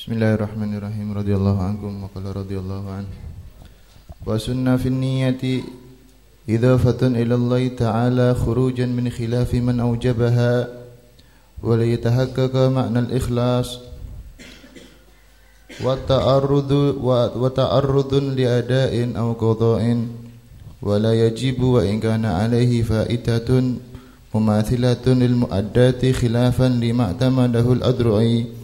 Bismillahirrahmanirrahim radhiyallahu ankum wa qala radhiyallahu anhu wa sunna fi niyyati idafatan ila Allah ta'ala khurujan min khilafi man awjabaha wa la yatahaqqaqa ma'na al-ikhlas wa ta'arrudu wa ta'arrudun li ada'in aw qada'in wa la yajibu wa in kana alayhi fa'itatun mumathilatun lil mu'addati khilafan lima tamadahu al-adru'i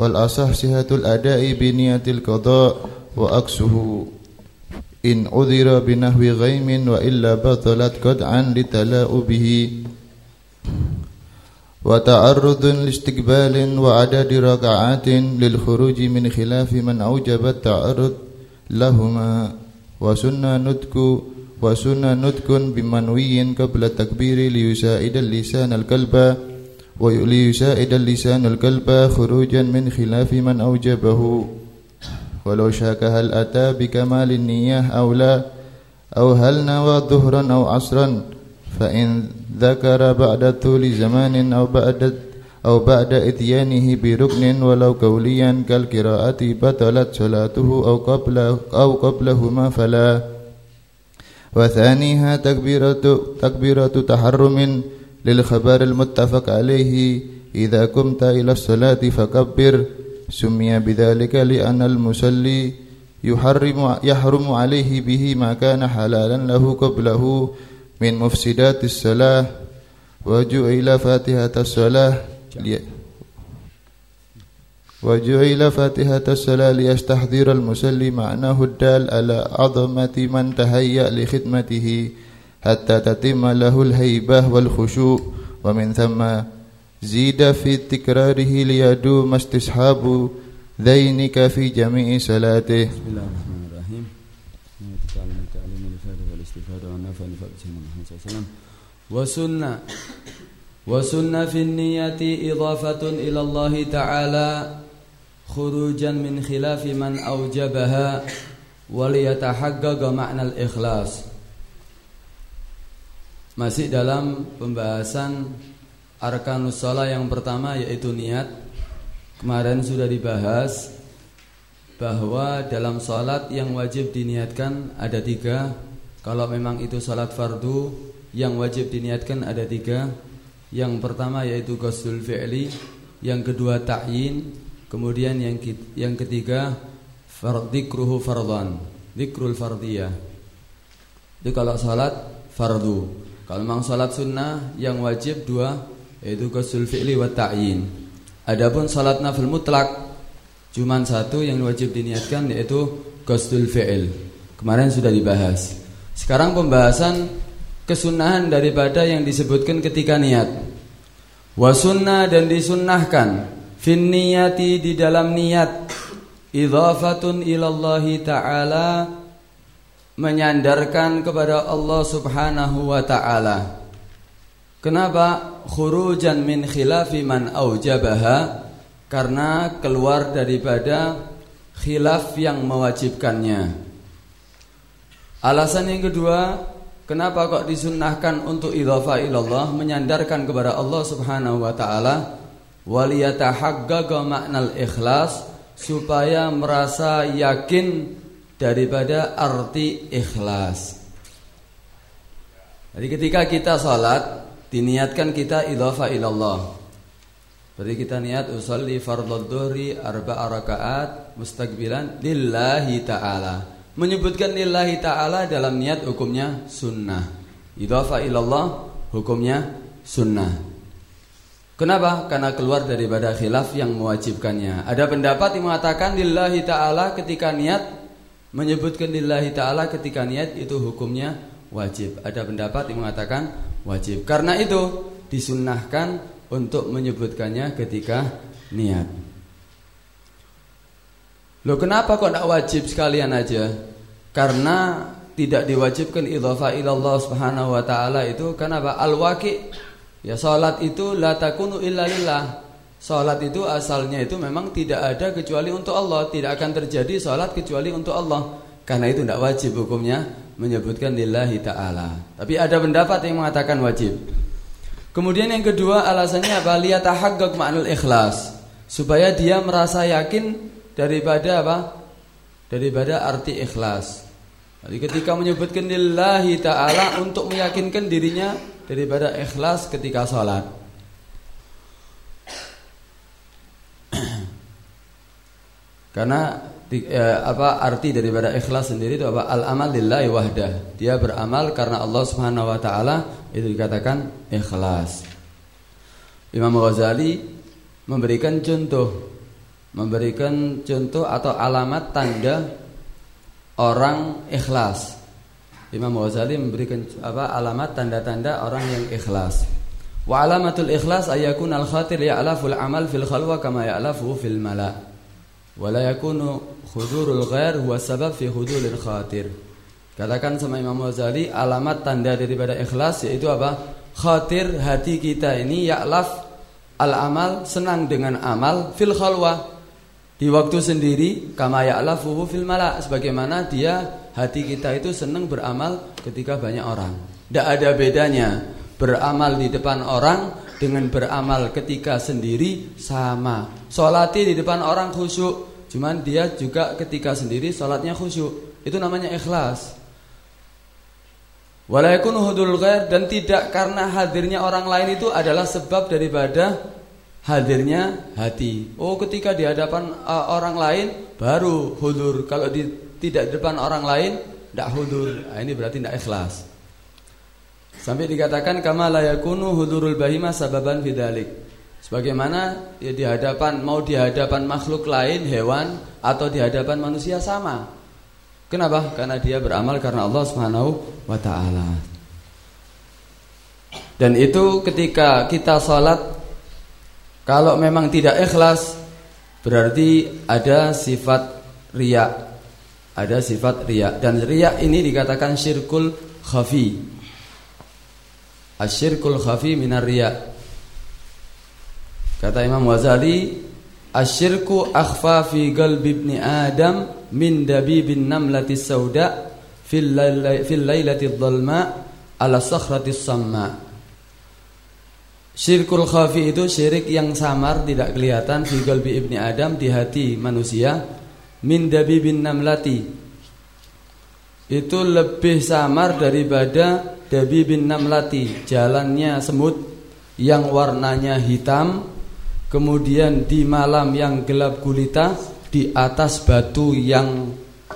wal asah sihatul ada'i bi niyatil qada wa aksuhu. In udhira binahwi ghaimin wa illa batalat qad'an litala'ubihi wa ta'arrudun liistiqbalin wa adadi raka'atin lil khuruji min khilafi man aujabat ta'arrud lahuma wa sunna nutku ويسائد اللسان الكلب خروجا من خلاف من أوجبه. ولو شاك هل أتى بكمال النية أو لا أو هل نوى ظهرا أو عصرا فإن ذكر بعد طول زمان أو بعد أو بعد إتيانه بركن ولو قوليا كالقراءة بطلت صلاته أو قبل أو قبلهما فلا. وثانيها تكبيرة تكبيرة تحرم للخبر المتفق عليه. إذا قمت إلى الصلاة فكبر. سمي بذلك لأن المصلي يحرم يحرم عليه به ما كان حلالا له قبله من مفسدات الصلاة. وجعل فاتحة الصلاة وجعل فاتحة الصلاة ليستحضر المصلي معناه الدال على عظمة من تهيأ لخدمته. حتى تتم له الهيبة والخشوع. ومن ثم زيد في تكراره ليدوم استصحاب ذينك في جميع صلاته. بسم الله الرحمن الرحيم. تعلم التعليم الفائدة والاستفادة والنفع محمد صلى الله عليه وسلم. وسنة وسنة في النية إضافة إلى الله تعالى خروجا من خلاف من أوجبها وليتحقق معنى الإخلاص. Masih dalam pembahasan Arkanus Salah yang pertama yaitu niat. Kemarin sudah dibahas Bahwa dalam sholat yang wajib diniatkan ada tiga. Kalau memang itu sholat fardu Yang wajib diniatkan ada tiga. Yang pertama yaitu Ghusl fi'li Yang kedua ta'yin Kemudian yang yang ketiga Dikruhu fardhan Dikrul fardiyah Itu kalau sholat fardu kalau memang salat sunnah yang wajib dua yaitu ghusl fi'li wa ta'yin. Adapun salat nafil mutlak cuma satu yang wajib diniatkan yaitu ghusl fi'il. Kemarin sudah dibahas. Sekarang pembahasan kesunahan daripada yang disebutkan ketika niat. Wa sunnah dan disunnahkan fin di dalam niat idhafatun ilallahi ta'ala menyandarkan kepada Allah Subhanahu wa taala. Kenapa khurujan min khilafi man aujabaha? Karena keluar daripada khilaf yang mewajibkannya. Alasan yang kedua, kenapa kok disunnahkan untuk idhafa ilallah menyandarkan kepada Allah Subhanahu wa taala waliyatahaqqaqa ma'nal ikhlas supaya merasa yakin daripada arti ikhlas. Jadi ketika kita salat diniatkan kita idhafa ilallah. Berarti kita niat usolli fardhu dhuhri arba'a rakaat mustaqbilan lillahi ta'ala. Menyebutkan lillahi ta'ala dalam niat hukumnya sunnah. Idhafa ilallah hukumnya sunnah. Kenapa? Karena keluar daripada khilaf yang mewajibkannya. Ada pendapat yang mengatakan lillahi ta'ala ketika niat Menyebutkan lillahi ta'ala ketika niat itu hukumnya wajib. Ada pendapat yang mengatakan wajib. Karena itu disunnahkan untuk menyebutkannya ketika niat. Loh kenapa kok tidak wajib sekalian aja? Karena tidak diwajibkan idhafa ilallah subhanahu wa ta'ala itu. Kenapa? Al-waqi. Ya salat itu la takunu illa lillah Salat itu asalnya itu memang tidak ada kecuali untuk Allah, tidak akan terjadi salat kecuali untuk Allah. Karena itu tidak wajib hukumnya menyebutkan lillahi taala. Tapi ada pendapat yang mengatakan wajib. Kemudian yang kedua alasannya apa? Liyatahaqqaq ma'nul ikhlas. supaya dia merasa yakin daripada apa? Daripada arti ikhlas. Jadi ketika menyebutkan lillahi ta'ala untuk meyakinkan dirinya daripada ikhlas ketika sholat. Karena eh, apa arti daripada ikhlas sendiri itu apa? Al amal lillahi wahdah. Dia beramal karena Allah Subhanahu wa taala itu dikatakan ikhlas. Imam Ghazali memberikan contoh memberikan contoh atau alamat tanda orang ikhlas. Imam Ghazali memberikan apa alamat tanda-tanda orang yang ikhlas. Wa alamatul ikhlas ayakun al khatir ya'laful amal fil khalwa kama ya'lafu fil mala' wala yakunu khudurul ghair huwa sabab fi khuduril khatir. Katakan sama Imam Ghazali alamat tanda daripada ikhlas yaitu apa? Khatir hati kita ini ya'laf al amal senang dengan amal fil khalwa di waktu sendiri kama ya'lafuhu fil mala sebagaimana dia hati kita itu senang beramal ketika banyak orang. Tidak ada bedanya beramal di depan orang dengan beramal ketika sendiri sama. Solati di depan orang khusyuk, Cuman dia juga ketika sendiri sholatnya khusyuk. Itu namanya ikhlas. Walaikun hudul ghair dan tidak karena hadirnya orang lain itu adalah sebab daripada hadirnya hati. Oh, ketika di hadapan uh, orang lain baru hudur. Kalau di, tidak di depan orang lain tidak hudur. Nah, ini berarti tidak ikhlas. Sampai dikatakan kama la yakunu hudurul bahima sababan fidalik. Sebagaimana ya di hadapan mau di hadapan makhluk lain, hewan atau di hadapan manusia sama. Kenapa? Karena dia beramal karena Allah Subhanahu wa taala. Dan itu ketika kita sholat kalau memang tidak ikhlas berarti ada sifat riak. Ada sifat riak dan riak ini dikatakan syirkul khafi. Asyirkul khafi minar riak Kata Imam Ghazali, "Asyirku akhfa fi qalbi ibni Adam min dabibin namlati sauda fil lailati dhalma ala sakhrati samma." Syirkul khafi itu syirik yang samar tidak kelihatan fi qalbi ibni Adam di hati manusia min dabibin namlati itu lebih samar daripada dabibin namlati jalannya semut yang warnanya hitam Kemudian di malam yang gelap gulita Di atas batu yang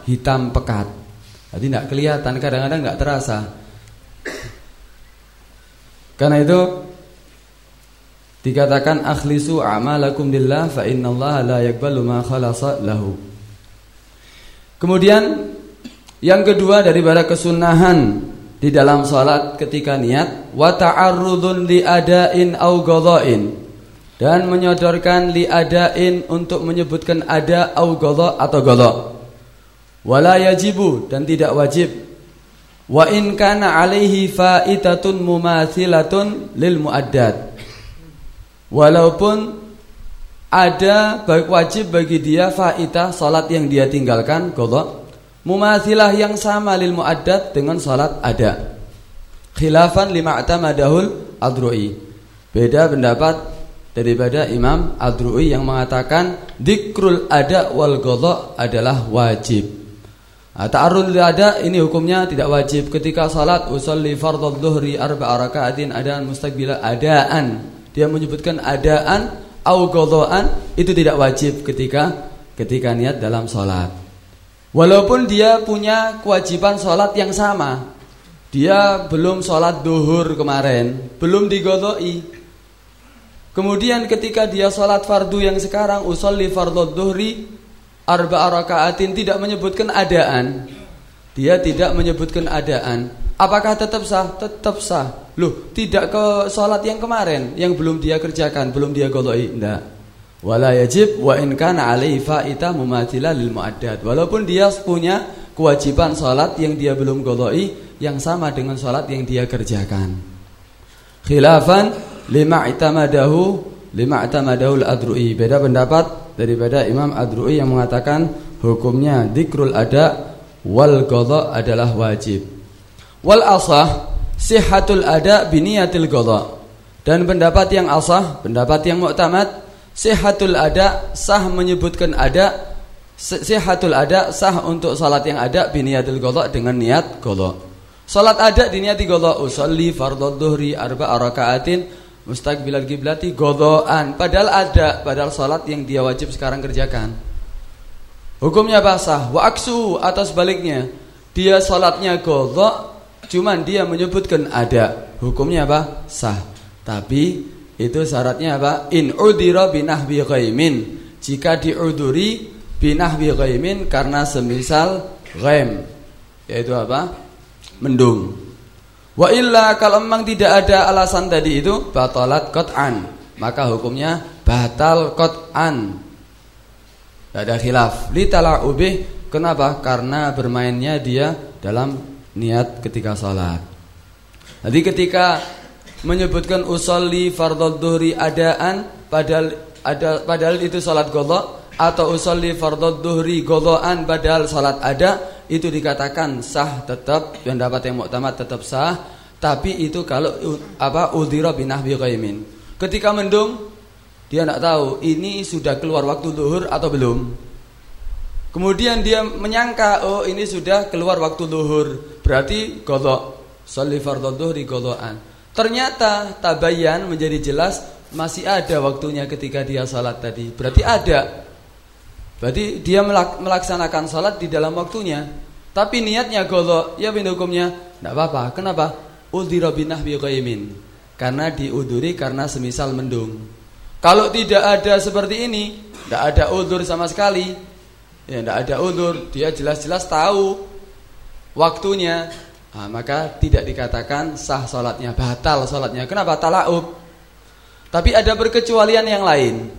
hitam pekat Jadi tidak kelihatan, kadang-kadang nggak terasa Karena itu Dikatakan akhlisu amalakum lillah fa innallaha la yaqbalu ma khalasa lahu. Kemudian yang kedua daripada kesunahan di dalam salat ketika niat wa ta'arrudun li adain au ghadhain dan menyodorkan liadain untuk menyebutkan ada au ghala atau ghala. Wala yajibu dan tidak wajib. Wa in kana alaihi faitatun mumathilatun lil muaddad. Walaupun ada baik wajib bagi dia faitah salat yang dia tinggalkan ghala mumathilah yang sama lil muaddad dengan salat ada. Khilafan lima atamadahul adru'i. Beda pendapat daripada Imam Adru'i yang mengatakan dikrul ada wal ghadha adalah wajib. Nah, Ta'arrul ada ini hukumnya tidak wajib ketika salat usolli fardhu dhuhri arba rakaatin adaan mustaqbila adaan. Dia menyebutkan adaan au ghadhaan itu tidak wajib ketika ketika niat dalam salat. Walaupun dia punya kewajiban salat yang sama. Dia belum salat duhur kemarin, belum digodoi, Kemudian ketika dia sholat fardu yang sekarang usolli fardhu dhuhri arba rakaatin tidak menyebutkan adaan. Dia tidak menyebutkan adaan. Apakah tetap sah? Tetap sah. Loh, tidak ke sholat yang kemarin yang belum dia kerjakan, belum dia goloi. Tidak. Wala yajib wa in kana alaihi faita mumathila lil muaddad. Walaupun dia punya kewajiban sholat yang dia belum goloi yang sama dengan sholat yang dia kerjakan. Khilafan lima itamadahu lima itamadahu al-adru'i beda pendapat daripada Imam Adru'i yang mengatakan hukumnya dikrul ada wal qadha adalah wajib wal asah sihhatul ada biniyatil qadha dan pendapat yang asah pendapat yang muktamad Sehatul ada sah menyebutkan ada Sehatul ada sah untuk salat yang ada biniatul golok dengan niat golok. Salat ada diniati golok usolli fardhu dhuhri arba rakaatin mustaqbilal kiblati godoan. Padahal ada, padahal salat yang dia wajib sekarang kerjakan. Hukumnya basah. Wa aksu atau sebaliknya dia salatnya golok, cuman dia menyebutkan ada. Hukumnya apa? Sah. Tapi itu syaratnya apa? In udira binahwi ghaimin. Jika diuduri binahwi ghaimin karena semisal ghaim. Yaitu apa? Mendung. Wa illa kalau memang tidak ada alasan tadi itu batalat qat'an, maka hukumnya batal qat'an. Tidak ada khilaf. Li tala'ubih kenapa? Karena bermainnya dia dalam niat ketika salat. Jadi ketika menyebutkan usolli fardhu dhuhri adaan padahal ada padahal itu salat qadha atau usolli fardhu dhuhri qadhaan padahal salat ada itu dikatakan sah tetap yang dapat yang muktamad tetap sah tapi itu kalau apa udhira binahwi qaimin ketika mendung dia tidak tahu ini sudah keluar waktu zuhur atau belum. Kemudian dia menyangka oh ini sudah keluar waktu zuhur berarti qadha sholli fardhu dhuhri qadhaan Ternyata tabayan menjadi jelas masih ada waktunya ketika dia salat tadi. Berarti ada. Berarti dia melaksanakan salat di dalam waktunya. Tapi niatnya golok, ya bin hukumnya tidak apa-apa. Kenapa? Udhira binahwi qaimin. Karena diuduri karena semisal mendung. Kalau tidak ada seperti ini, tidak ada udur sama sekali. Ya, tidak ada udur, dia jelas-jelas tahu waktunya Nah, maka tidak dikatakan sah sholatnya, batal sholatnya. Kenapa? Talaub. Tapi ada perkecualian yang lain.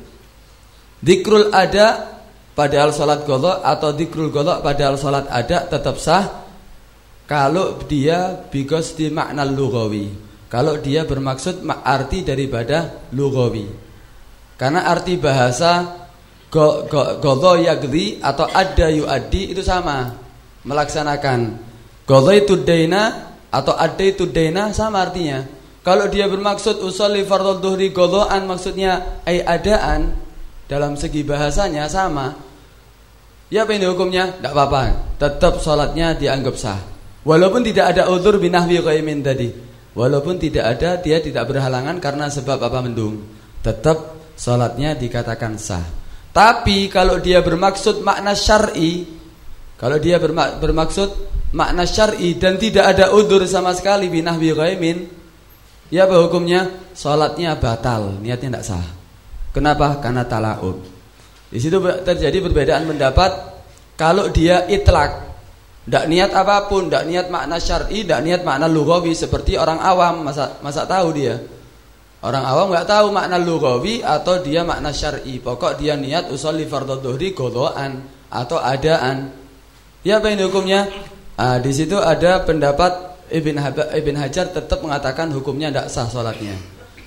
Dikrul ada padahal sholat golok atau dikrul golok padahal sholat ada tetap sah kalau dia because di makna lugawi. Kalau dia bermaksud arti daripada lugawi. Karena arti bahasa go, go, yagli atau ada yuadi itu sama melaksanakan itu daina atau itu daina sama artinya. Kalau dia bermaksud usolli fardhu dhuhri qadhaan maksudnya ai adaan dalam segi bahasanya sama. Ya apa ini hukumnya? Tidak apa-apa. Tetap sholatnya dianggap sah. Walaupun tidak ada udzur binahwi qaimin tadi. Walaupun tidak ada dia tidak berhalangan karena sebab apa mendung. Tetap sholatnya dikatakan sah. Tapi kalau dia bermaksud makna syar'i, kalau dia bermaksud makna syar'i dan tidak ada udur sama sekali binahwi ghaimin. Ya apa hukumnya? Salatnya batal niatnya tidak sah. Kenapa? Karena talaub di situ terjadi perbedaan pendapat. Kalau dia itlak tidak niat apa pun tidak niat makna syar'i tidak niat makna lughawi seperti orang awam masa masa tahu dia? Orang awam nggak tahu makna lughawi atau dia makna syar'i. Pokok dia niat usolli fardhu dhuhri atau adaan. Ya apa ini hukumnya? Ah, di situ ada pendapat Ibn, Ibn Hajar tetap mengatakan hukumnya tidak sah sholatnya.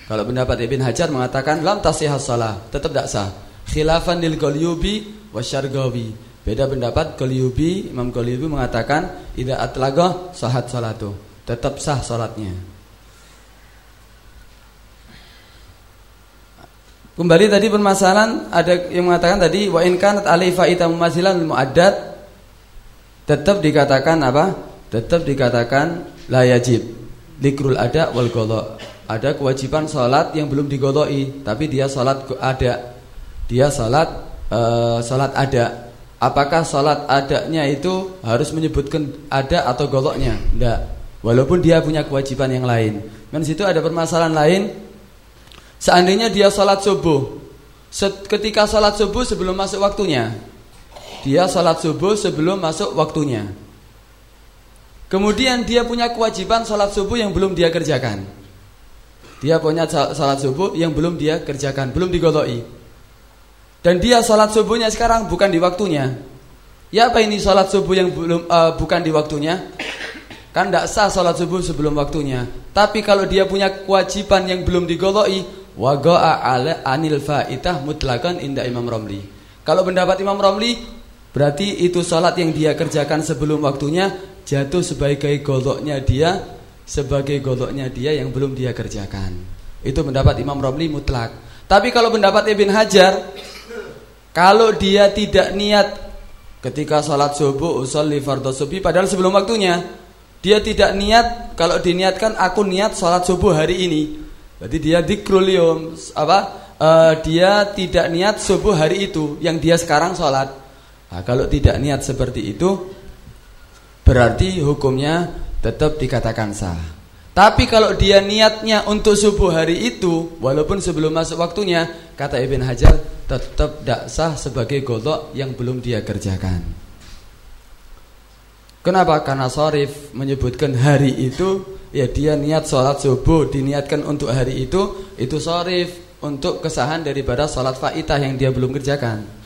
Kalau pendapat Ibn Hajar mengatakan lam tasihah sholat, tetap tidak sah. Khilafan lil Qalyubi wasyargawi. Beda pendapat Qalyubi, Imam Qalyubi mengatakan tidak atlagoh sahat sholatu, tetap sah sholatnya. Kembali tadi permasalahan ada yang mengatakan tadi wa in kanat alai fa'ita mumasilan muaddat tetap dikatakan apa? Tetap dikatakan la yajib. Likrul ada wal qadha. Ada kewajiban salat yang belum digodoi, tapi dia salat ada. Dia salat uh, salat ada. Apakah salat adanya itu harus menyebutkan ada atau goloknya? Tidak. Walaupun dia punya kewajiban yang lain. Dan situ ada permasalahan lain. Seandainya dia salat subuh, ketika salat subuh sebelum masuk waktunya, dia sholat subuh sebelum masuk waktunya. Kemudian dia punya kewajiban sholat subuh yang belum dia kerjakan. Dia punya sholat subuh yang belum dia kerjakan, belum digoloi. Dan dia sholat subuhnya sekarang bukan di waktunya. Ya apa ini sholat subuh yang belum uh, bukan di waktunya? Kan tidak sah sholat subuh sebelum waktunya. Tapi kalau dia punya kewajiban yang belum digoloi, wagoa ala anil faitah mutlakan indah Imam Romli. Kalau pendapat Imam Romli, Berarti itu sholat yang dia kerjakan sebelum waktunya jatuh sebagai goloknya dia, sebagai goloknya dia yang belum dia kerjakan. Itu mendapat Imam Romli mutlak. Tapi kalau pendapat Ibn Hajar, kalau dia tidak niat ketika sholat subuh usolli fardhu subuh padahal sebelum waktunya, dia tidak niat kalau diniatkan aku niat sholat subuh hari ini. Berarti dia dikrulium apa? Uh, dia tidak niat subuh hari itu yang dia sekarang sholat. Nah, kalau tidak niat seperti itu, berarti hukumnya tetap dikatakan sah. Tapi kalau dia niatnya untuk subuh hari itu, walaupun sebelum masuk waktunya, kata Ibn Hajar, tetap tidak sah sebagai golok yang belum dia kerjakan. Kenapa? Karena Sorif menyebutkan hari itu, ya dia niat sholat subuh, diniatkan untuk hari itu, itu Sorif untuk kesahan daripada sholat faitah yang dia belum kerjakan.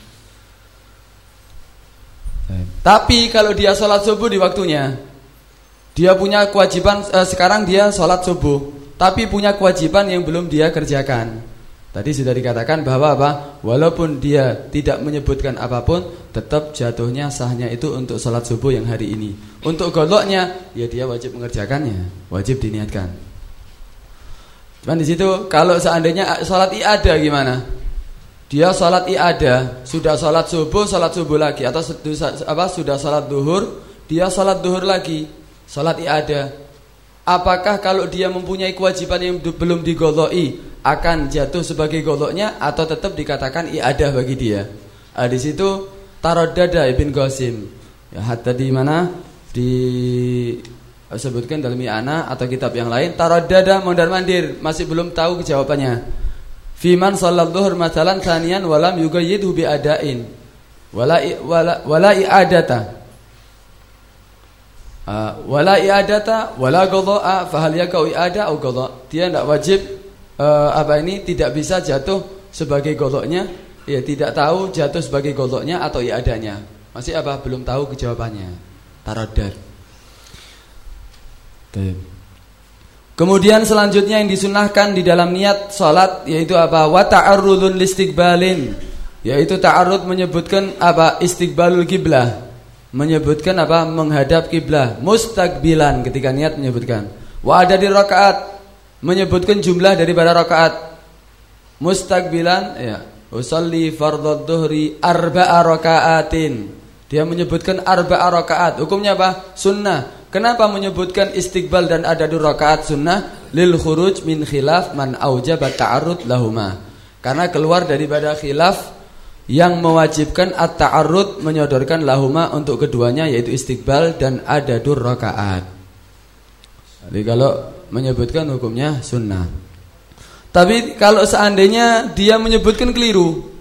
Tapi kalau dia sholat subuh di waktunya, dia punya kewajiban eh, sekarang dia sholat subuh, tapi punya kewajiban yang belum dia kerjakan. Tadi sudah dikatakan bahwa apa? Walaupun dia tidak menyebutkan apa pun, tetap jatuhnya sahnya itu untuk sholat subuh yang hari ini. Untuk goloknya, ya dia wajib mengerjakannya, wajib diniatkan. Cuman di situ kalau seandainya sholat iada gimana? Dia sholat iada, sudah sholat subuh, sholat subuh lagi, atau apa? Sudah sholat duhur, dia sholat duhur lagi Salat i'adah Apakah kalau dia mempunyai kewajiban yang belum digoloi akan jatuh sebagai goloknya atau tetap dikatakan i'adah bagi dia? Nah, di situ Tarodada Ibn Qasim. Ya, hatta di mana disebutkan dalam i'ana atau kitab yang lain Tarodada mondar mandir masih belum tahu jawabannya. Fiman salat zuhur masalan sanian walam yugayyidhu bi adain wala wala, wala i'adata. Uh, wala i'adata wala qada'a fa hal yakau i'ada au qada dia tidak wajib uh, apa ini tidak bisa jatuh sebagai qadanya ya tidak tahu jatuh sebagai qadanya atau i'adanya. Masih apa? Belum tahu kejawabannya. Taraddad Kemudian selanjutnya yang disunahkan di dalam niat salat yaitu apa? Wa ta'arrudun listiqbalin yaitu ta'arrud menyebutkan apa? Istiqbalul kiblah menyebutkan apa? Menghadap kiblah, mustaqbilan ketika niat menyebutkan. Wa ada di rakaat menyebutkan jumlah daripada rakaat. Mustaqbilan ya, usolli fardhu dhuhri arba'a rakaatin. Dia menyebutkan arba'a rakaat. Hukumnya apa? Sunnah. Kenapa menyebutkan istiqbal dan ada rakaat sunnah? Lil khuruj min khilaf man aujaba ta'arrud lahuma. Karena keluar daripada khilaf yang mewajibkan at-ta'arrud menyodorkan lahuma untuk keduanya yaitu istiqbal dan ada rakaat. Jadi kalau menyebutkan hukumnya sunnah. Tapi kalau seandainya dia menyebutkan keliru,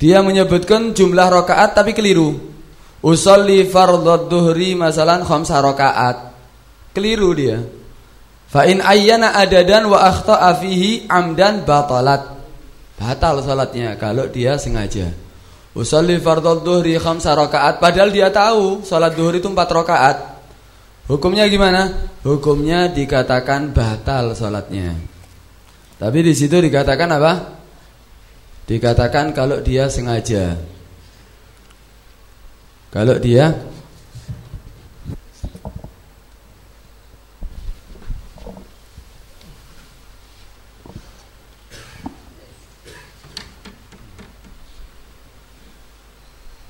dia menyebutkan jumlah rakaat tapi keliru. Usolli fardhu dhuhri masalan khamsa rakaat. Keliru dia. Fa in ayyana adadan wa akhta'a fihi amdan batalat batal salatnya kalau dia sengaja. Usolli fardhu dhuhri khamsa rakaat padahal dia tahu salat duhur itu 4 rakaat. Hukumnya gimana? Hukumnya dikatakan batal salatnya. Tapi di situ dikatakan apa? Dikatakan kalau dia sengaja. Kalau dia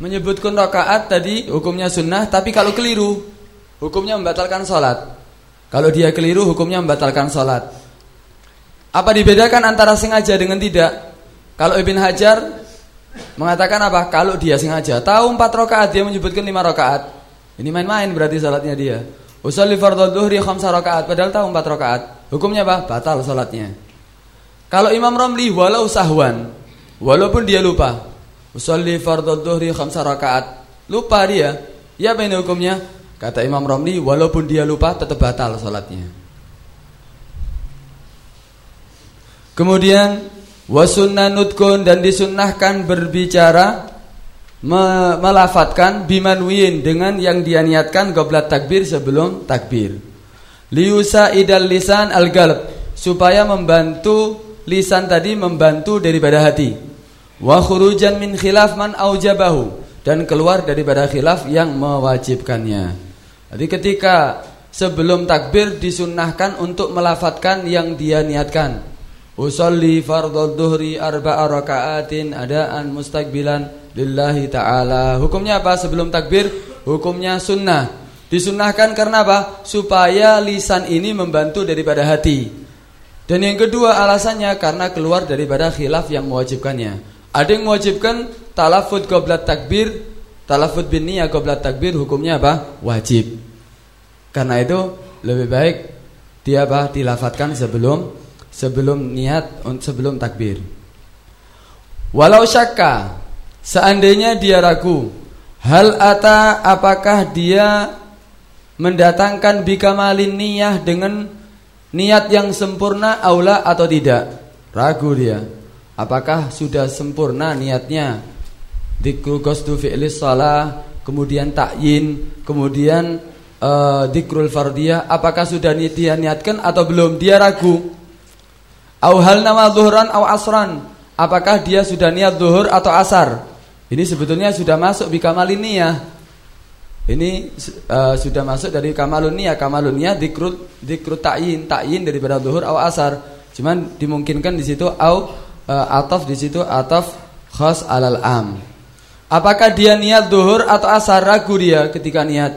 menyebutkan rakaat tadi hukumnya sunnah, tapi kalau keliru hukumnya membatalkan sholat. Kalau dia keliru hukumnya membatalkan sholat. Apa dibedakan antara sengaja dengan tidak? Kalau Ibn Hajar mengatakan apa? Kalau dia sengaja tahu empat rakaat dia menyebutkan lima rakaat. Ini main-main berarti sholatnya dia. Usolli fardhu dhuhri khamsa rakaat padahal tahu empat rakaat. Hukumnya apa? Batal sholatnya. Kalau Imam Romli walau sahwan, walaupun dia lupa, Usolli fardhu dhuhri khamsa rakaat. Lupa dia. Ya apa ini hukumnya? Kata Imam Romli, walaupun dia lupa tetap batal salatnya. Kemudian wasunnah nutkun dan disunnahkan berbicara me melafatkan bimanwin dengan yang dia niatkan goblat takbir sebelum takbir. Liusa idal lisan al galb supaya membantu lisan tadi membantu daripada hati wa khurujan min khilaf man aujabahu dan keluar daripada khilaf yang mewajibkannya. Jadi ketika sebelum takbir disunnahkan untuk melafatkan yang dia niatkan. Usalli fardhu dhuhri arba'a raka'atin adaan mustaqbilan lillahi ta'ala. Hukumnya apa sebelum takbir? Hukumnya sunnah. Disunnahkan karena apa? Supaya lisan ini membantu daripada hati. Dan yang kedua alasannya karena keluar daripada khilaf yang mewajibkannya. Ada yang mewajibkan talafut qabla takbir, talafut bin niyah qabla takbir hukumnya apa? Wajib. Karena itu lebih baik dia apa? Dilafatkan sebelum sebelum niat sebelum takbir. Walau syakka seandainya dia ragu, hal ata apakah dia mendatangkan bikamalin niyah dengan niat yang sempurna aula atau tidak? Ragu dia. Apakah sudah sempurna niatnya? Dikru qasdu fi'li shalah, kemudian takyin, kemudian uh, dikrul fardiyah, apakah sudah dia niatkan atau belum? Dia ragu. Au hal nama zuhran au asran. Apakah dia sudah niat zuhur atau asar? Ini sebetulnya sudah masuk di kamalin niyah. Ini uh, sudah masuk dari kamalun niyah. Kamalun niyah dikrut dikrut ta'yin, ta'yin daripada zuhur au asar. Cuman dimungkinkan di situ au uh, ataf di situ ataf khas alal am. Apakah dia niat zuhur atau asar? Ragu dia ketika niat.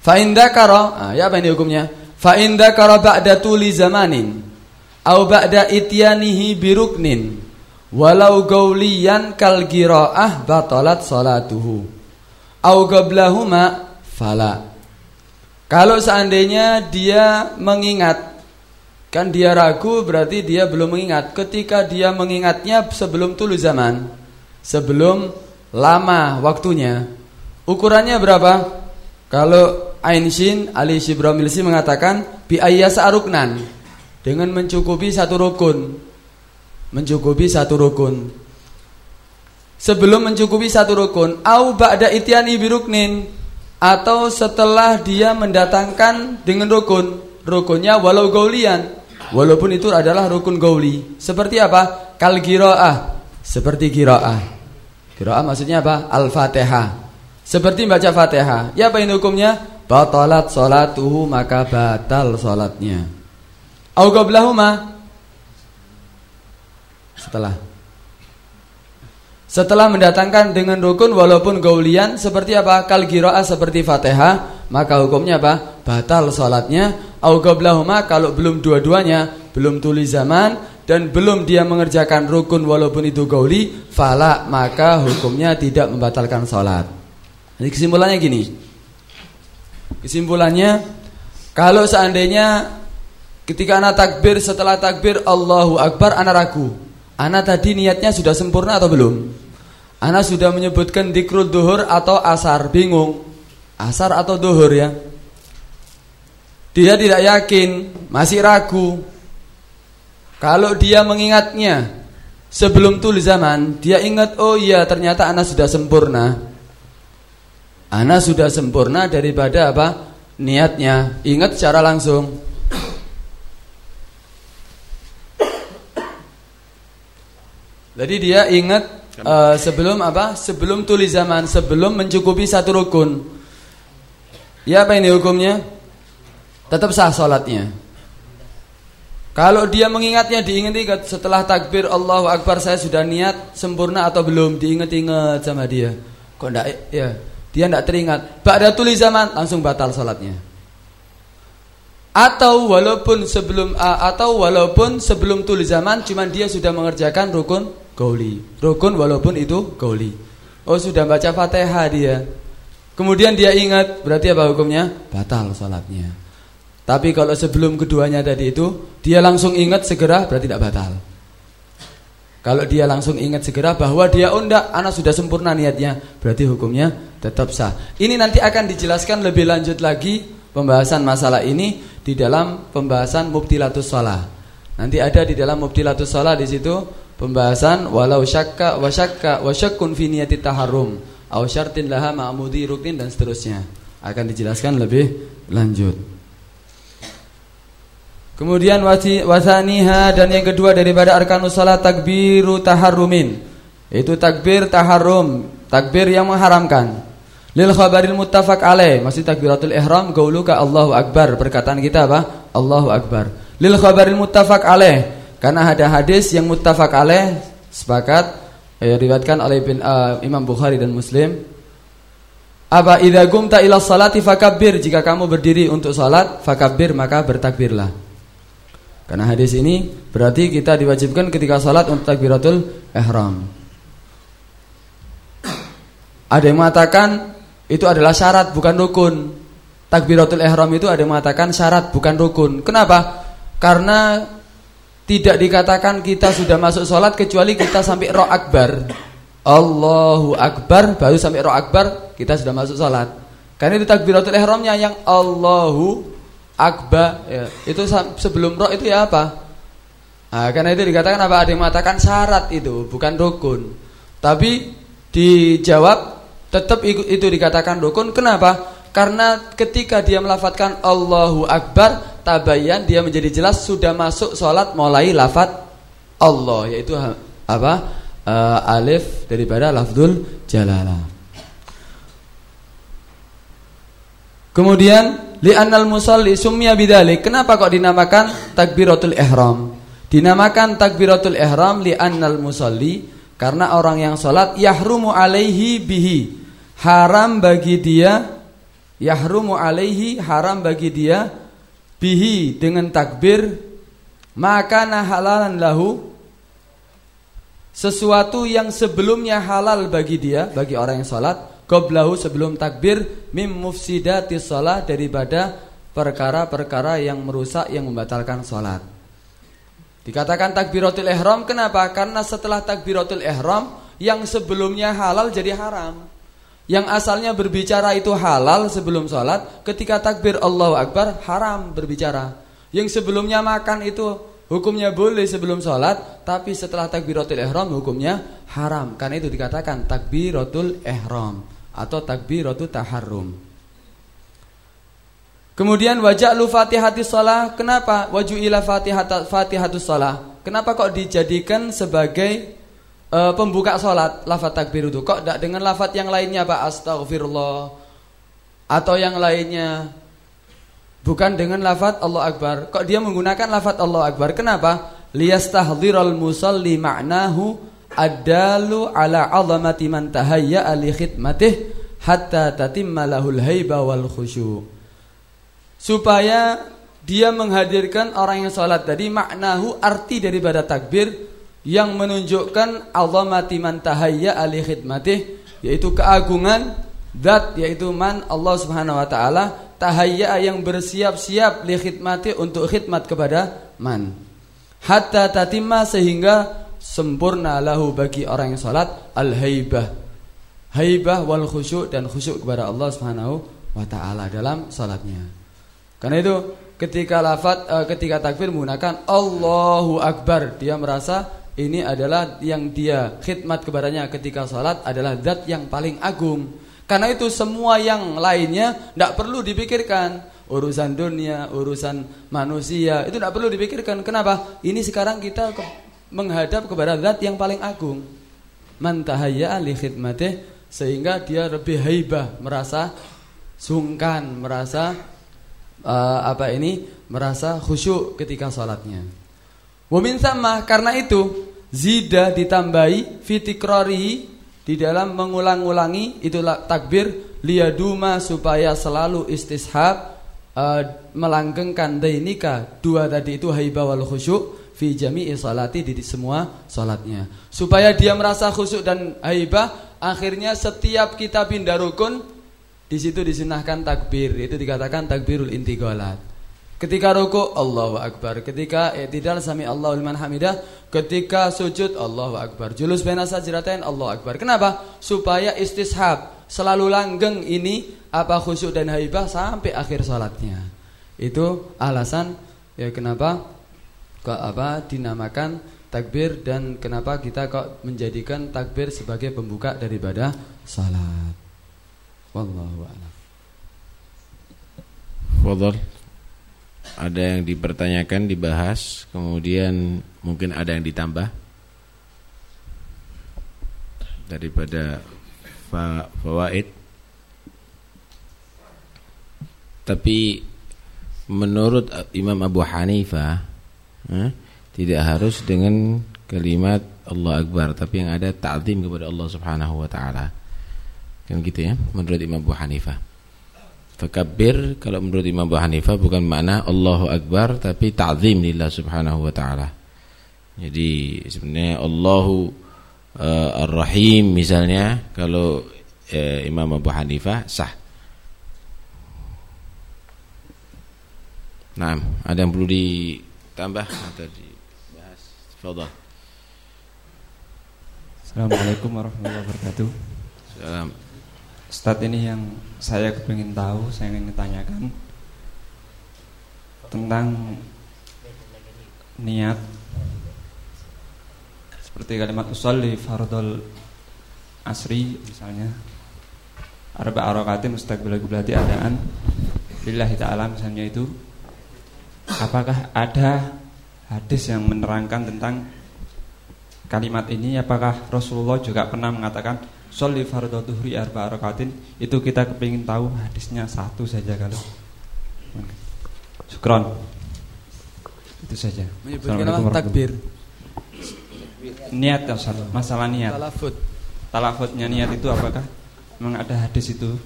Fa inda ah, ya apa ini hukumnya? Fa inda kara ba'da tuli zamanin au ba'da ityanihi biruknin. Walau gauliyan kal giraah batalat salatuhu. Au qablahuma fala. Kalau seandainya dia mengingat kan dia ragu berarti dia belum mengingat. Ketika dia mengingatnya sebelum tulu zaman sebelum lama waktunya ukurannya berapa? Kalau Ainshin Ali Shibramilsi mengatakan bi ayyasa aruknan dengan mencukupi satu rukun. Mencukupi satu rukun. Sebelum mencukupi satu rukun, au ba'da ityani biruknin atau setelah dia mendatangkan dengan rukun. Rukunnya walau gaulian. Walaupun itu adalah rukun gauli. Seperti apa? Kal giro'ah. Seperti giro'ah. Giro'ah maksudnya apa? Al-Fatihah. Seperti baca Fatihah. Ya apa ini hukumnya? Batalat salatuhu maka batal salatnya. Au qablahuma setelah setelah mendatangkan dengan rukun walaupun gaulian seperti apa? Kal giro'ah seperti Fatihah, maka hukumnya apa? Batal salatnya. Au qablahuma kalau belum dua-duanya, belum tulis zaman dan belum dia mengerjakan rukun walaupun itu gauli, fala maka hukumnya tidak membatalkan salat. Jadi kesimpulannya gini. Kesimpulannya kalau seandainya Ketika anak takbir setelah takbir Allahu Akbar anak ragu. Anak tadi niatnya sudah sempurna atau belum? Anak sudah menyebutkan dikrul duhur atau asar, bingung. Asar atau duhur ya? Dia tidak yakin, masih ragu. Kalau dia mengingatnya sebelum tul zaman, dia ingat oh iya ternyata anak sudah sempurna. Anak sudah sempurna daripada apa? Niatnya. Ingat secara langsung. Jadi dia ingat uh, sebelum apa? Sebelum tulis zaman, sebelum mencukupi satu rukun. Ya apa ini hukumnya? Tetap sah sholatnya. Kalau dia mengingatnya diingat-ingat setelah takbir Allahu Akbar saya sudah niat sempurna atau belum diingat-ingat sama dia. Kok enggak ya? Dia enggak teringat. Pada tulis zaman langsung batal sholatnya. Atau walaupun sebelum atau walaupun sebelum tulis zaman cuman dia sudah mengerjakan rukun gauli. Rukun walaupun itu gauli. Oh sudah baca Fatihah dia. Kemudian dia ingat, berarti apa hukumnya? Batal salatnya. Tapi kalau sebelum keduanya tadi itu dia langsung ingat segera berarti tidak batal. Kalau dia langsung ingat segera bahwa dia oh enggak, anak sudah sempurna niatnya, berarti hukumnya tetap sah. Ini nanti akan dijelaskan lebih lanjut lagi pembahasan masalah ini di dalam pembahasan mubtilatus shalah. Nanti ada di dalam mubtilatus shalah di situ pembahasan walau syakka wa syakka wa syakkun fi niyati taharrum aw syartin laha ma'mudi dan seterusnya akan dijelaskan lebih lanjut. Kemudian wasaniha dan yang kedua daripada arkanus salat takbiru taharrumin. Itu takbir taharrum, takbir yang mengharamkan. Lil khabaril muttafaq alaih, masih takbiratul ihram gauluka Allahu akbar. Perkataan kita apa? Allahu akbar. Lil khabaril muttafaq alaih Karena ada hadis yang muttafaq alaih sepakat eh, oleh bin, uh, Imam Bukhari dan Muslim. Apa idza gumta ila salati fakabbir jika kamu berdiri untuk salat fakabbir maka bertakbirlah. Karena hadis ini berarti kita diwajibkan ketika salat untuk takbiratul ihram. Ada yang mengatakan itu adalah syarat bukan rukun. Takbiratul ihram itu ada yang mengatakan syarat bukan rukun. Kenapa? Karena tidak dikatakan kita sudah masuk sholat kecuali kita sampai roh akbar. Allahu akbar baru sampai roh akbar kita sudah masuk sholat. Karena itu takbiratul ihramnya yang Allahu akbar ya. Itu sebelum roh itu ya apa? Nah, karena itu dikatakan apa? Ada yang mengatakan syarat itu bukan rukun. Tapi dijawab tetap itu dikatakan rukun. Kenapa? Karena ketika dia melafatkan Allahu akbar tabayan dia menjadi jelas sudah masuk sholat mulai lafat Allah yaitu apa uh, alif daripada lafzul jalalah. Kemudian li'annal musalli summiya bidzalik. Kenapa kok dinamakan takbiratul ihram? Dinamakan takbiratul ihram li'annal musalli karena orang yang salat yahrumu alaihi bihi. Haram bagi dia yahrumu alaihi haram bagi dia bihi dengan takbir maka halalan lahu sesuatu yang sebelumnya halal bagi dia bagi orang yang salat qablahu sebelum takbir mim mufsidati salat daripada perkara-perkara yang merusak yang membatalkan salat dikatakan takbiratul ihram kenapa? Karena setelah takbiratul ihram yang sebelumnya halal jadi haram yang asalnya berbicara itu halal sebelum sholat Ketika takbir Allahu Akbar haram berbicara. Yang sebelumnya makan itu hukumnya boleh sebelum sholat Tapi setelah takbiratul ihram hukumnya haram. Karena itu dikatakan takbiratul ihram Atau takbiratul taharrum. Kemudian wajah lu fatihati sholat Kenapa? Waju'ilah fatihat, fatihatus sholat Kenapa kok dijadikan sebagai uh, pembuka sholat lafat takbir itu. Kok tidak dengan lafat yang lainnya pak? Astagfirullah atau yang lainnya. Bukan dengan lafat Allah Akbar. Kok dia menggunakan lafat Allah Akbar? Kenapa? Liyastahdziral musalli ma'nahu adalu ala azamati man tahayya li khidmatih hatta tatimma lahul haiba wal khusyu. Supaya dia menghadirkan orang yang sholat tadi maknahu arti daripada takbir yang menunjukkan azamati man tahayya ali khidmatih yaitu keagungan zat yaitu man Allah Subhanahu wa taala tahayya yang bersiap-siap li khidmati untuk khidmat kepada man. Hatta tatimma sehingga sempurna lahu bagi orang yang salat al haibah haibah wal khusyuk dan khusyuk kepada Allah Subhanahu wa taala dalam salatnya. Karena itu ketika lafaz uh, ketika takbir menggunakan Allahu akbar dia merasa ini adalah yang dia khidmat kepadanya ketika sholat adalah zat yang paling agung. Karena itu semua yang lainnya tidak perlu dipikirkan. Urusan dunia, urusan manusia itu tidak perlu dipikirkan. Kenapa? Ini sekarang kita menghadap kepada zat yang paling agung. Mantahaya li khidmatih sehingga dia lebih haibah, merasa sungkan, merasa uh, apa ini? merasa khusyuk ketika sholatnya. Wamin sama karena itu zida ditambahi fitikrori di dalam mengulang-ulangi itulah takbir liyaduma supaya selalu istishab uh, melanggengkan dainika dua tadi itu haiba wal khusyuk fi jami'i salati di semua salatnya. Supaya dia merasa khusyuk dan haibah akhirnya setiap kita pindah rukun di situ disunahkan takbir. Itu dikatakan takbirul intiqalat Ketika ruku Allahu Akbar, ketika i'tidal sami Allahu liman hamidah, ketika sujud Allahu Akbar. Julus baina sajdatain Allahu Akbar. Kenapa? Supaya istishab selalu langgeng ini apa khusyuk dan haibah sampai akhir salatnya. Itu alasan ya kenapa kok apa dinamakan takbir dan kenapa kita kok menjadikan takbir sebagai pembuka daripada salat. Wallahu a'lam. Fadhal ada yang dipertanyakan, dibahas, kemudian mungkin ada yang ditambah daripada fa fawaid. Tapi menurut Imam Abu Hanifah, eh, Tidak harus dengan kalimat Allah Akbar, tapi yang ada ta'zim kepada Allah Subhanahu wa taala. Kan gitu ya menurut Imam Abu Hanifah. Fakabbir kalau menurut Imam Abu Hanifah bukan makna Allahu Akbar tapi ta'zim lillah Subhanahu wa taala. Jadi sebenarnya Allahu uh, Ar-Rahim misalnya kalau uh, Imam Abu Hanifah sah. Nah, ada yang perlu ditambah atau dibahas? Fadhal. Assalamualaikum warahmatullahi wabarakatuh. Salam. Ustadz ini yang saya ingin tahu, saya ingin tanyakan tentang niat seperti kalimat usolli fardol asri misalnya. Arba arakatin mustaqbil berarti adaan. Lillahi ta'ala misalnya itu. Apakah ada hadis yang menerangkan tentang kalimat ini? Apakah Rasulullah juga pernah mengatakan sholli fardhu dhuhri arba arakatin itu kita kepingin tahu hadisnya satu saja kalau. Syukron. Itu saja. Menyebutkan takbir. niat ya masalah niat. Talafut talafutnya niat itu apakah memang ada hadis itu?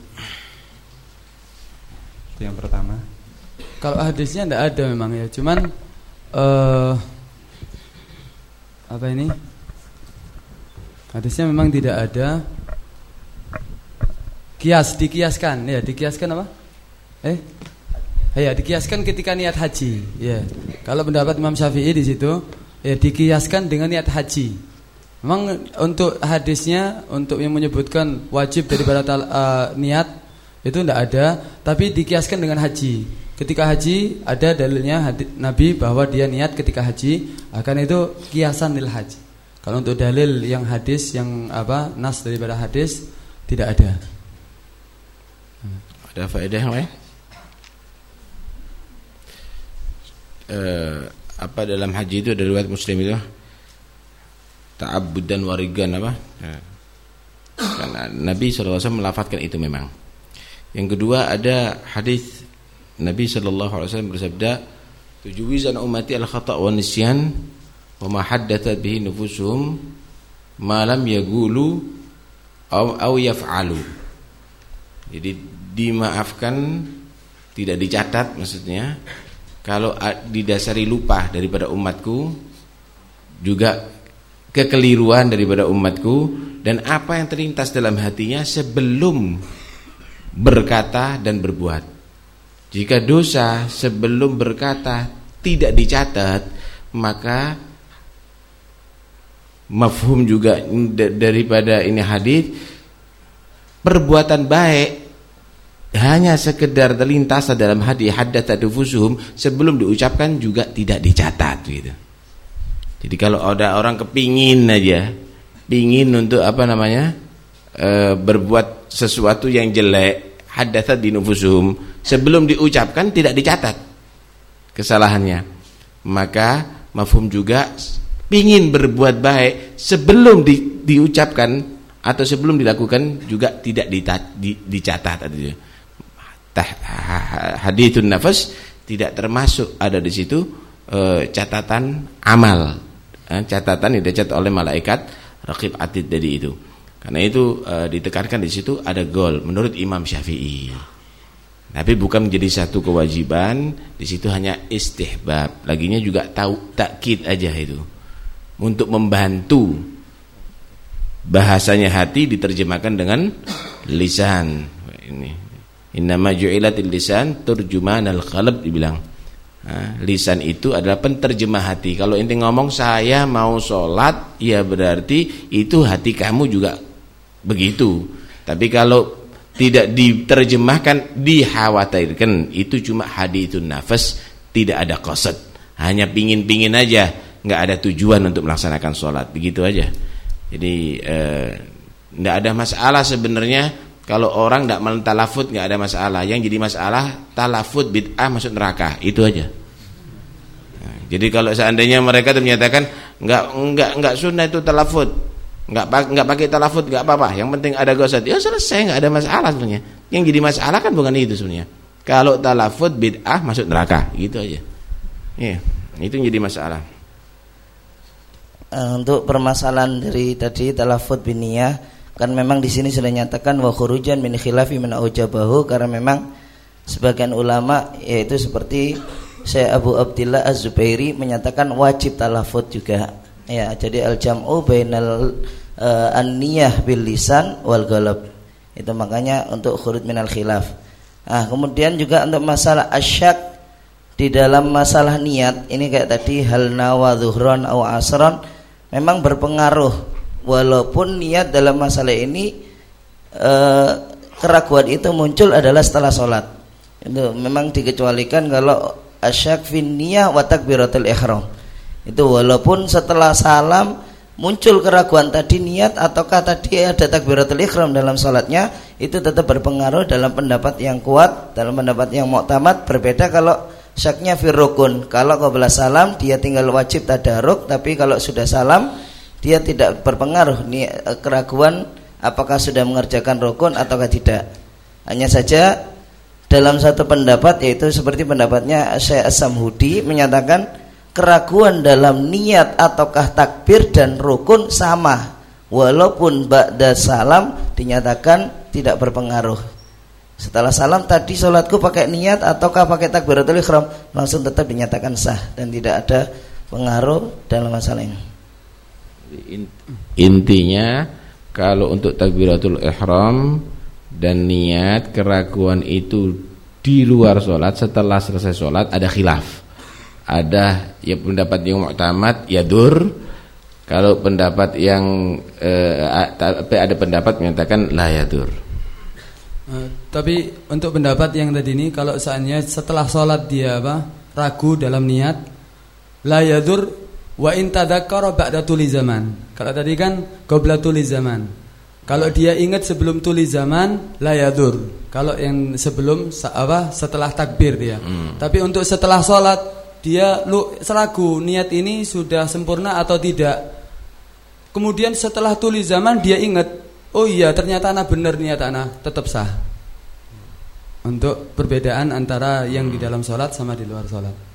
Itu yang pertama. Kalau hadisnya tidak ada memang ya. Cuman uh, apa ini? Hadisnya memang tidak ada kias dikiaskan ya dikiaskan apa eh ya dikiaskan ketika niat haji ya kalau pendapat Imam Syafi'i di situ ya dikiaskan dengan niat haji. Memang untuk hadisnya untuk yang menyebutkan wajib daripada uh, niat itu tidak ada, tapi dikiaskan dengan haji. Ketika haji ada dalilnya Nabi bahwa dia niat ketika haji, akan itu kiasan nil haji. Kalau untuk dalil yang hadis yang apa nas daripada hadis tidak ada. Ada faedah yang lain? Uh, apa dalam haji itu ada riwayat Muslim itu ta'abbud dan warigan apa? Ya. Karena Nabi SAW melafatkan itu memang. Yang kedua ada hadis Nabi SAW bersabda tujuwizan ummati al-khata' wa nisyan wa ma haddathat bihi nufusuhum ma lam yagulu aw, aw yaf'alu. Jadi dimaafkan tidak dicatat maksudnya kalau didasari lupa daripada umatku juga kekeliruan daripada umatku dan apa yang terlintas dalam hatinya sebelum berkata dan berbuat. Jika dosa sebelum berkata tidak dicatat maka mafhum juga daripada ini hadis perbuatan baik hanya sekedar terlintas dalam hati haddatsa dufusuhum sebelum diucapkan juga tidak dicatat gitu. Jadi kalau ada orang kepingin aja, pingin untuk apa namanya e, berbuat sesuatu yang jelek, haddatsa di nufusuhum sebelum diucapkan tidak dicatat kesalahannya. Maka mafhum juga pingin berbuat baik sebelum di, diucapkan atau sebelum dilakukan juga tidak dicatat. Di, hadithun nafas tidak termasuk ada di situ e, catatan amal. E, catatan yang dicatat oleh malaikat raqib atid dari itu. Karena itu e, ditekankan di situ ada gol menurut Imam Syafi'i. Tapi bukan menjadi satu kewajiban di situ hanya istihbab. Laginya juga tahu takkid aja itu. Untuk membantu bahasanya hati diterjemahkan dengan lisan. Ini Innama ju'ilatil lisan turjumanal qalb dibilang. Lisan itu adalah penterjemah hati. Kalau inti ngomong saya mau sholat, ya berarti itu hati kamu juga begitu. Tapi kalau tidak diterjemahkan, dikhawatirkan itu cuma hadithun nafas, tidak ada qasad. Hanya pingin-pingin aja, nggak ada tujuan untuk melaksanakan sholat, begitu aja. Jadi eh, nggak ada masalah sebenarnya kalau orang tidak talafut nggak ada masalah. Yang jadi masalah talafut bid'ah masuk neraka. Itu aja. Nah, jadi kalau seandainya mereka menyatakan nggak nggak nggak sunnah itu talafut, nggak nggak pakai talafut nggak apa-apa. Yang penting ada gosat. Ya selesai nggak ada masalah sebenarnya. Yang jadi masalah kan bukan itu sebenarnya. Kalau talafut bid'ah masuk neraka. Gitu aja. Iya, itu yang jadi masalah. uh, untuk permasalahan dari tadi talafut biniyah kan memang di sini sudah nyatakan wa khurujan min khilafi min aujabahu karena memang sebagian ulama yaitu seperti saya Abu Abdillah Az-Zubairi menyatakan wajib talafut juga. Ya jadi al jam'u bainal uh, an-niyah bil lisan wal galab itu makanya untuk khurud minal khilaf. Ah kemudian juga untuk masalah asyak di dalam masalah niat ini kayak tadi hal nawa zuhron atau asron memang berpengaruh walaupun niat dalam masalah ini e, keraguan itu muncul adalah setelah sholat. Itu memang dikecualikan kalau asyak fin niyah wa takbiratul ihram. Itu walaupun setelah salam muncul keraguan tadi niat ataukah tadi ada takbiratul ihram dalam sholatnya itu tetap berpengaruh dalam pendapat yang kuat dalam pendapat yang muktamad. Berbeda kalau Syaknya firrukun. Kalau qabla salam dia tinggal wajib tadaruk, tapi kalau sudah salam dia tidak berpengaruh eh, keraguan apakah sudah mengerjakan rukun ataukah tidak. Hanya saja dalam satu pendapat yaitu seperti pendapatnya Syekh Samhudi menyatakan keraguan dalam niat ataukah takbir dan rukun sama walaupun ba'da salam dinyatakan tidak berpengaruh setelah salam tadi sholatku pakai niat ataukah pakai takbiratul ikhram langsung tetap dinyatakan sah dan tidak ada pengaruh dalam masalah ini. Intinya kalau untuk takbiratul ihram dan niat keraguan itu di luar sholat setelah selesai sholat ada khilaf. Ada ya pendapat yang muktamad ya dur. Kalau pendapat yang eh, ada pendapat menyatakan la yadur. Uh, tapi untuk pendapat yang tadi ini kalau seandainya setelah sholat dia apa ragu dalam niat la yadur wa in tadzakkara ba'da tuli zaman. Kalau tadi kan qabla tuli zaman. Kalau dia ingat sebelum tuli zaman la yadur. Kalau yang sebelum apa setelah takbir dia. Hmm. Tapi untuk setelah sholat dia lu seragu niat ini sudah sempurna atau tidak. Kemudian setelah tuli zaman dia ingat Oh iya ternyata anak benar niat anak tetap sah Untuk perbedaan antara yang di dalam sholat sama di luar sholat